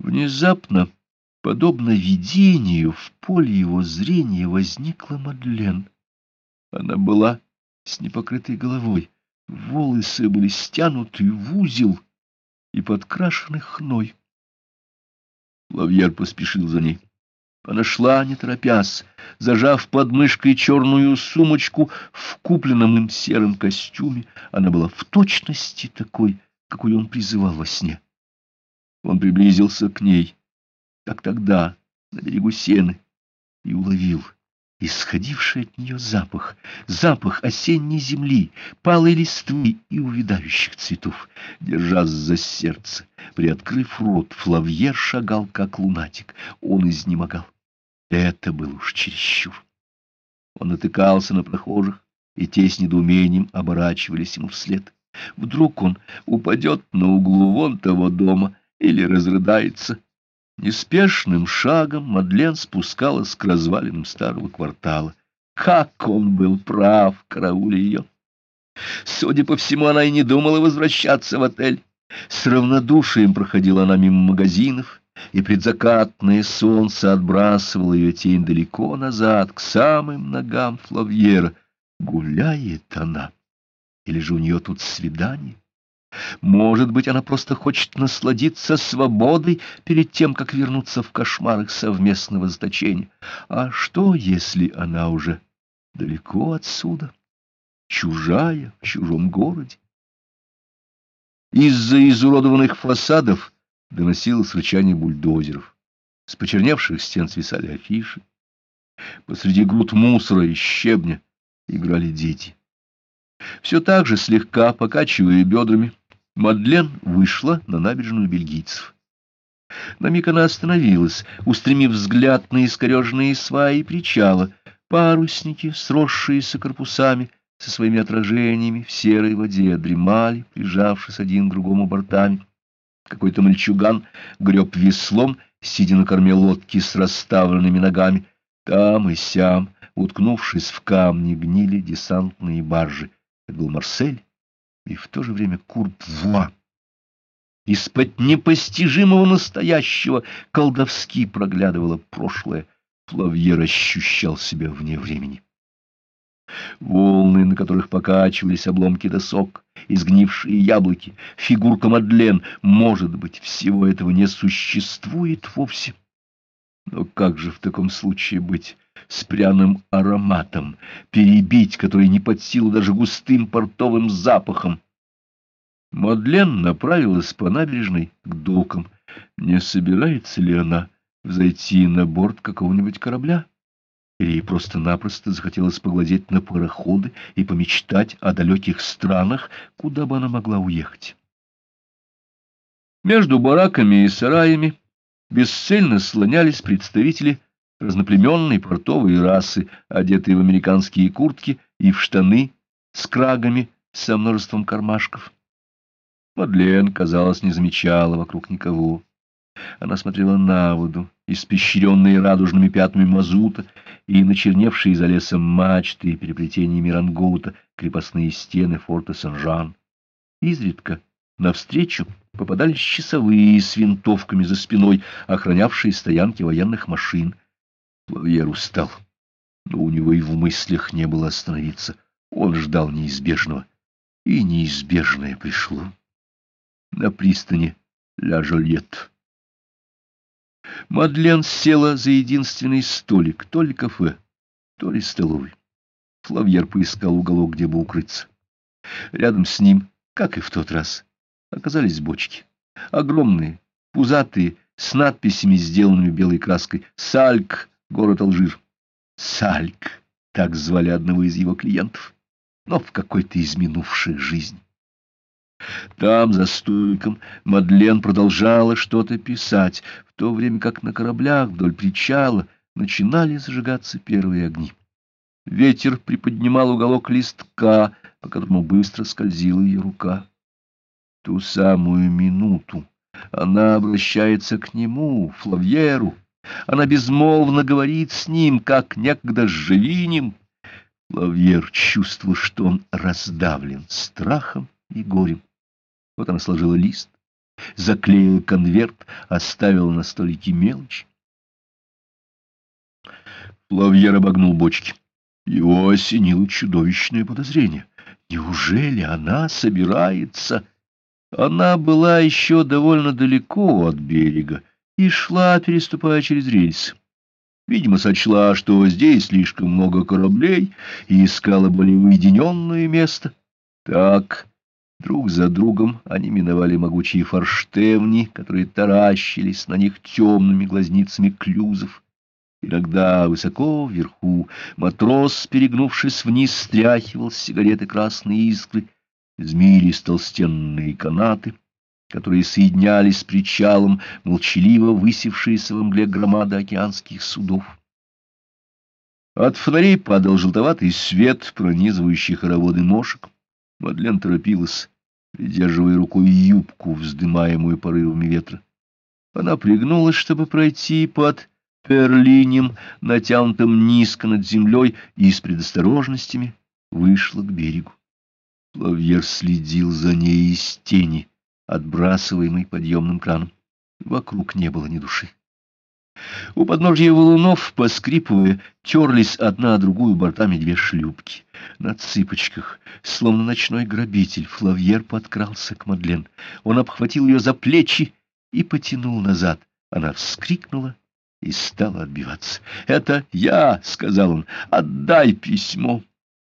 Внезапно, подобно видению, в поле его зрения возникла Мадлен. Она была с непокрытой головой, волосы были стянуты в узел и подкрашены хной. Лавьер поспешил за ней. Она шла, не торопясь, зажав под мышкой черную сумочку в купленном им сером костюме. Она была в точности такой, какой он призывал во сне. Он приблизился к ней, как тогда, на берегу сены, и уловил исходивший от нее запах, запах осенней земли, палой листвы и увядающих цветов. Держась за сердце, приоткрыв рот, Флавьер шагал, как лунатик. Он изнемогал. Это было уж чересчур. Он натыкался на прохожих, и те с недоумением оборачивались ему вслед. Вдруг он упадет на углу вон того дома или разрыдается. Неспешным шагом Мадлен спускалась к развалинам старого квартала. Как он был прав, карауле ее! Судя по всему, она и не думала возвращаться в отель. С равнодушием проходила она мимо магазинов, и предзакатное солнце отбрасывало ее тень далеко назад, к самым ногам Флавьера. Гуляет она? Или же у нее тут свидание? Может быть, она просто хочет насладиться свободой перед тем, как вернуться в кошмар их совместного заточения. А что, если она уже далеко отсюда, чужая, в чужом городе? Из-за изуродованных фасадов доносилось рычание бульдозеров. С почерневших стен свисали афиши. Посреди груд мусора и щебня играли дети. Все так же, слегка покачивая бедрами, Мадлен вышла на набережную бельгийцев. На миг она остановилась, устремив взгляд на искореженные сваи причала, парусники, сросшиеся корпусами, со своими отражениями в серой воде дремали, прижавшись один к другому бортами. Какой-то мальчуган греб веслом, сидя на корме лодки с расставленными ногами. Там и сям, уткнувшись в камни, гнили десантные баржи. Это был Марсель и в то же время Куртвуа. Из-под непостижимого настоящего колдовски проглядывало прошлое. Плавьер ощущал себя вне времени. Волны, на которых покачивались обломки досок, изгнившие яблоки, фигурка Мадлен, может быть, всего этого не существует вовсе. Но как же в таком случае быть с пряным ароматом, перебить который не под силу даже густым портовым запахом? Мадлен направилась по набережной к докам. Не собирается ли она взойти на борт какого-нибудь корабля? Или ей просто-напросто захотелось поглазеть на пароходы и помечтать о далеких странах, куда бы она могла уехать? Между бараками и сараями бесцельно слонялись представители разноплеменной портовой расы, одетые в американские куртки и в штаны с крагами со множеством кармашков. Мадлен, казалось, не замечала вокруг никого. Она смотрела на воду, испещренные радужными пятнами мазута, и начерневшие за лесом мачты и переплетениями рангоута крепостные стены форта Сен-Жан. Изредка навстречу попадались часовые с винтовками за спиной, охранявшие стоянки военных машин. Плавьер устал, но у него и в мыслях не было остановиться. Он ждал неизбежного, и неизбежное пришло. На пристани Ля Жольет. Мадлен села за единственный столик, то ли кафе, то ли столовый. Флавьер поискал уголок, где бы укрыться. Рядом с ним, как и в тот раз, оказались бочки. Огромные, пузатые, с надписями, сделанными белой краской. «Сальк, город Алжир». «Сальк», так звали одного из его клиентов, но в какой-то изменувшей жизни. Там, за стойком, Мадлен продолжала что-то писать, в то время как на кораблях вдоль причала начинали зажигаться первые огни. Ветер приподнимал уголок листка, по которому быстро скользила ее рука. Ту самую минуту она обращается к нему, Флавьеру. Она безмолвно говорит с ним, как некогда с Живинем. Флавьер чувствовал, что он раздавлен страхом и горем. Вот она сложила лист, заклеила конверт, оставила на столике мелочь. Плавьер обогнул бочки. Его осенило чудовищное подозрение. Неужели она собирается... Она была еще довольно далеко от берега и шла, переступая через рельсы. Видимо, сочла, что здесь слишком много кораблей, и искала более уединенное место. Так, друг за другом они миновали могучие форштевни, которые таращились на них темными глазницами клюзов. Иногда высоко вверху матрос, перегнувшись вниз, стряхивал с сигареты красные искры, змеились толстенные канаты, которые соединялись с причалом, молчаливо высевшиеся в мгле громады океанских судов. От фонарей падал желтоватый свет, пронизывающий хороводы ножек. Мадлен торопилась, придерживая рукой юбку, вздымаемую порывами ветра. Она пригнулась, чтобы пройти под перлинем, натянутым низко над землей, и с предосторожностями вышла к берегу. Лавьер следил за ней из тени, отбрасываемой подъемным краном. Вокруг не было ни души. У подножья валунов, поскрипывая, терлись одна другую бортами две шлюпки. На цыпочках, словно ночной грабитель, Флавьер подкрался к Мадлен. Он обхватил ее за плечи и потянул назад. Она вскрикнула и стала отбиваться. — Это я, — сказал он, — отдай письмо.